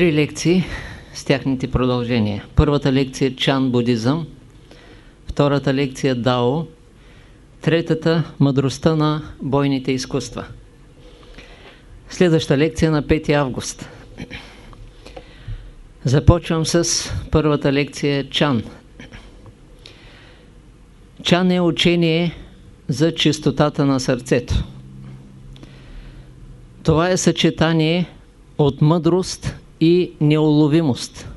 три лекции с тяхните продължения. Първата лекция е Чан будизъм, втората лекция Дао, третата мъдростта на бойните изкуства. Следваща лекция на 5 август. Започвам с първата лекция Чан. Чан е учение за чистотата на сърцето. Това е съчетание от мъдрост и неуловимост.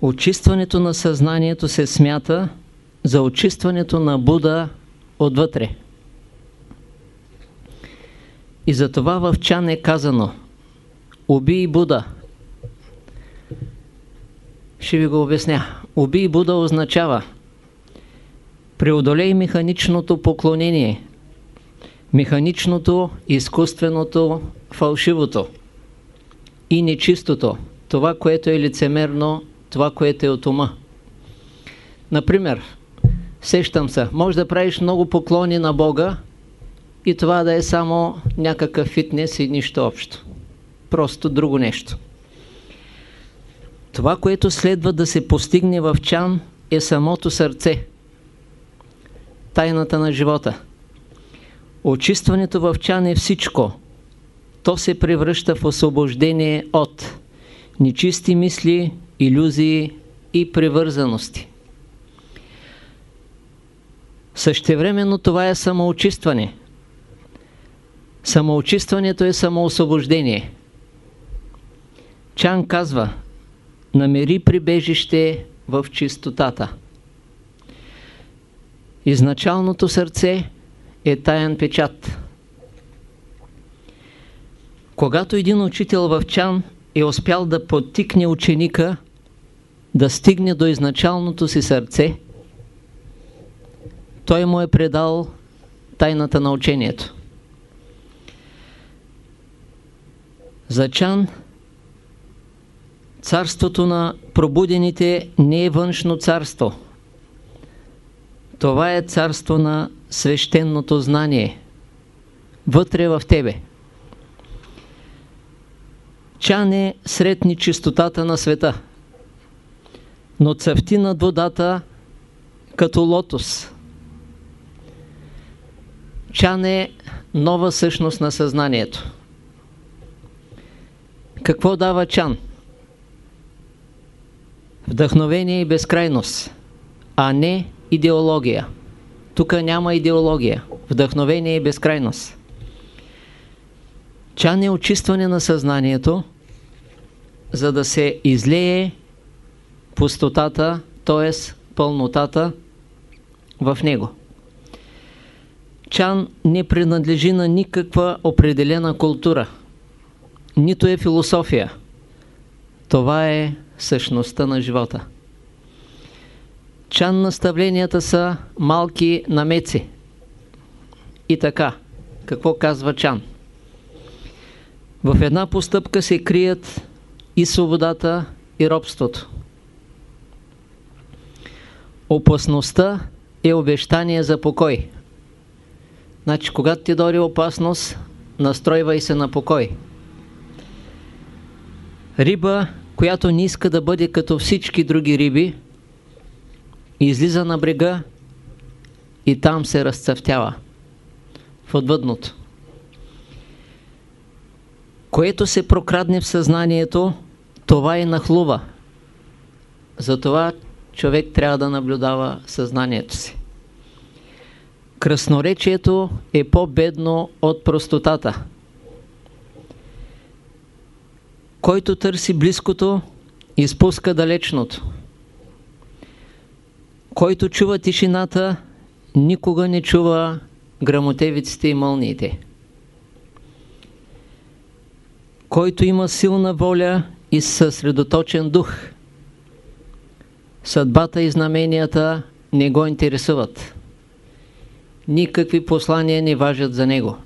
Очистването на съзнанието се смята за очистването на Буда отвътре. И затова в Чан е казано Убий Буда. Ще ви го обясня. Убий Буда означава преодолей механичното поклонение, механичното, изкуственото, фалшивото и нечистото, това, което е лицемерно, това, което е от ума. Например, сещам се, може да правиш много поклони на Бога и това да е само някакъв фитнес и нищо общо. Просто друго нещо. Това, което следва да се постигне в чан е самото сърце. Тайната на живота. Очистването в чан е всичко – то се превръща в освобождение от нечисти мисли, иллюзии и привързаности. Същевременно това е самоочистване. Самоочистването е самоосвобождение. Чан казва, намери прибежище в чистотата. Изначалното сърце е таен печат. Когато един учител в Чан е успял да подтикне ученика да стигне до изначалното си сърце, той му е предал тайната на учението. За Чан царството на пробудените не е външно царство. Това е царство на свещеното знание, вътре в тебе. Чан е сред чистотата на света, но цъфти над водата като лотос. Чан е нова същност на съзнанието. Какво дава Чан? Вдъхновение и безкрайност, а не идеология. Тук няма идеология. Вдъхновение и безкрайност. Чан е очистване на съзнанието, за да се излее пустотата, т.е. пълнотата в него. Чан не принадлежи на никаква определена култура, нито е философия. Това е същността на живота. Чан наставленията са малки намеци. И така, какво казва Чан? В една постъпка се крият и свободата, и робството. Опасността е обещание за покой. Значи, когато ти дори опасност, настройвай се на покой. Риба, която не иска да бъде като всички други риби, излиза на брега и там се разцъфтява в отвъдното което се прокрадне в съзнанието, това и нахлува. Затова човек трябва да наблюдава съзнанието си. Красноречието е по-бедно от простотата. Който търси близкото, изпуска далечното. Който чува тишината, никога не чува грамотевиците и мълниите който има силна воля и съсредоточен дух. Съдбата и знаменията не го интересуват. Никакви послания не важат за него.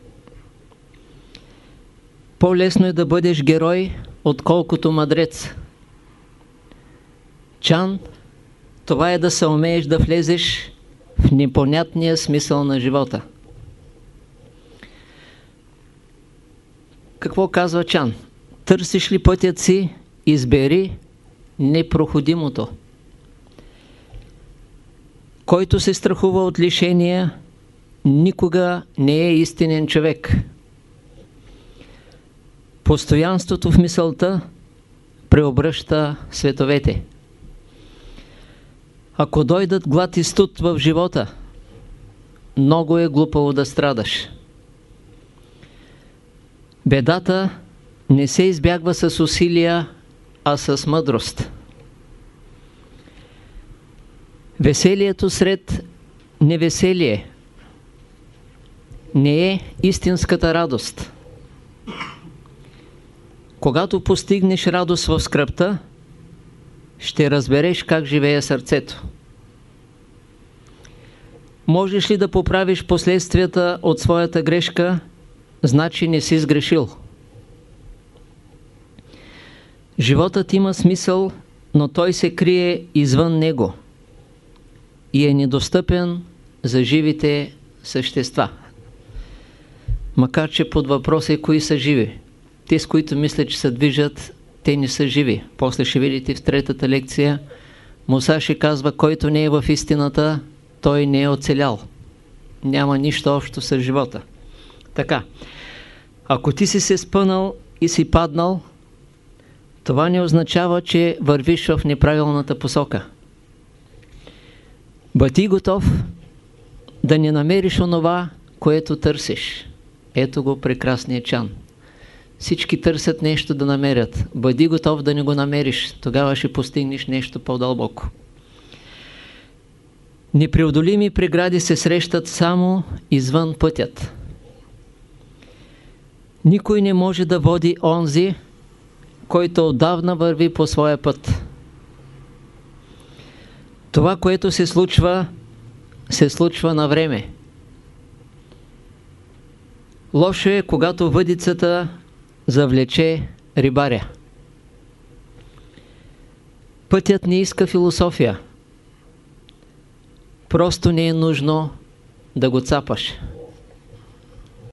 По-лесно е да бъдеш герой, отколкото мъдрец. Чан, това е да се умееш да влезеш в непонятния смисъл на живота. Какво казва Чан? Търсиш ли пътят си, избери непроходимото. Който се страхува от лишения, никога не е истинен човек. Постоянството в мисълта преобръща световете. Ако дойдат глад и студ в живота, много е глупаво да страдаш. Бедата не се избягва с усилия, а с мъдрост. Веселието сред невеселие не е истинската радост. Когато постигнеш радост в скръпта, ще разбереш как живее сърцето. Можеш ли да поправиш последствията от своята грешка, значи не си сгрешил. Животът има смисъл, но той се крие извън него и е недостъпен за живите същества. Макар, че под въпрос е кои са живи. Те, с които мислят, че се движат, те не са живи. После ще видите в третата лекция, Муса ще казва, който не е в истината, той не е оцелял. Няма нищо общо с живота. Така, ако ти си се спънал и си паднал, това не означава, че вървиш в неправилната посока. Бъди готов да не намериш онова, което търсиш. Ето го прекрасния чан. Всички търсят нещо да намерят. Бъди готов да не го намериш. Тогава ще постигнеш нещо по-дълбоко. Непреодолими прегради се срещат само извън пътят. Никой не може да води онзи, който отдавна върви по своя път. Това, което се случва, се случва на време. Лошо е, когато въдицата завлече рибаря. Пътят не иска философия. Просто не е нужно да го цапаш.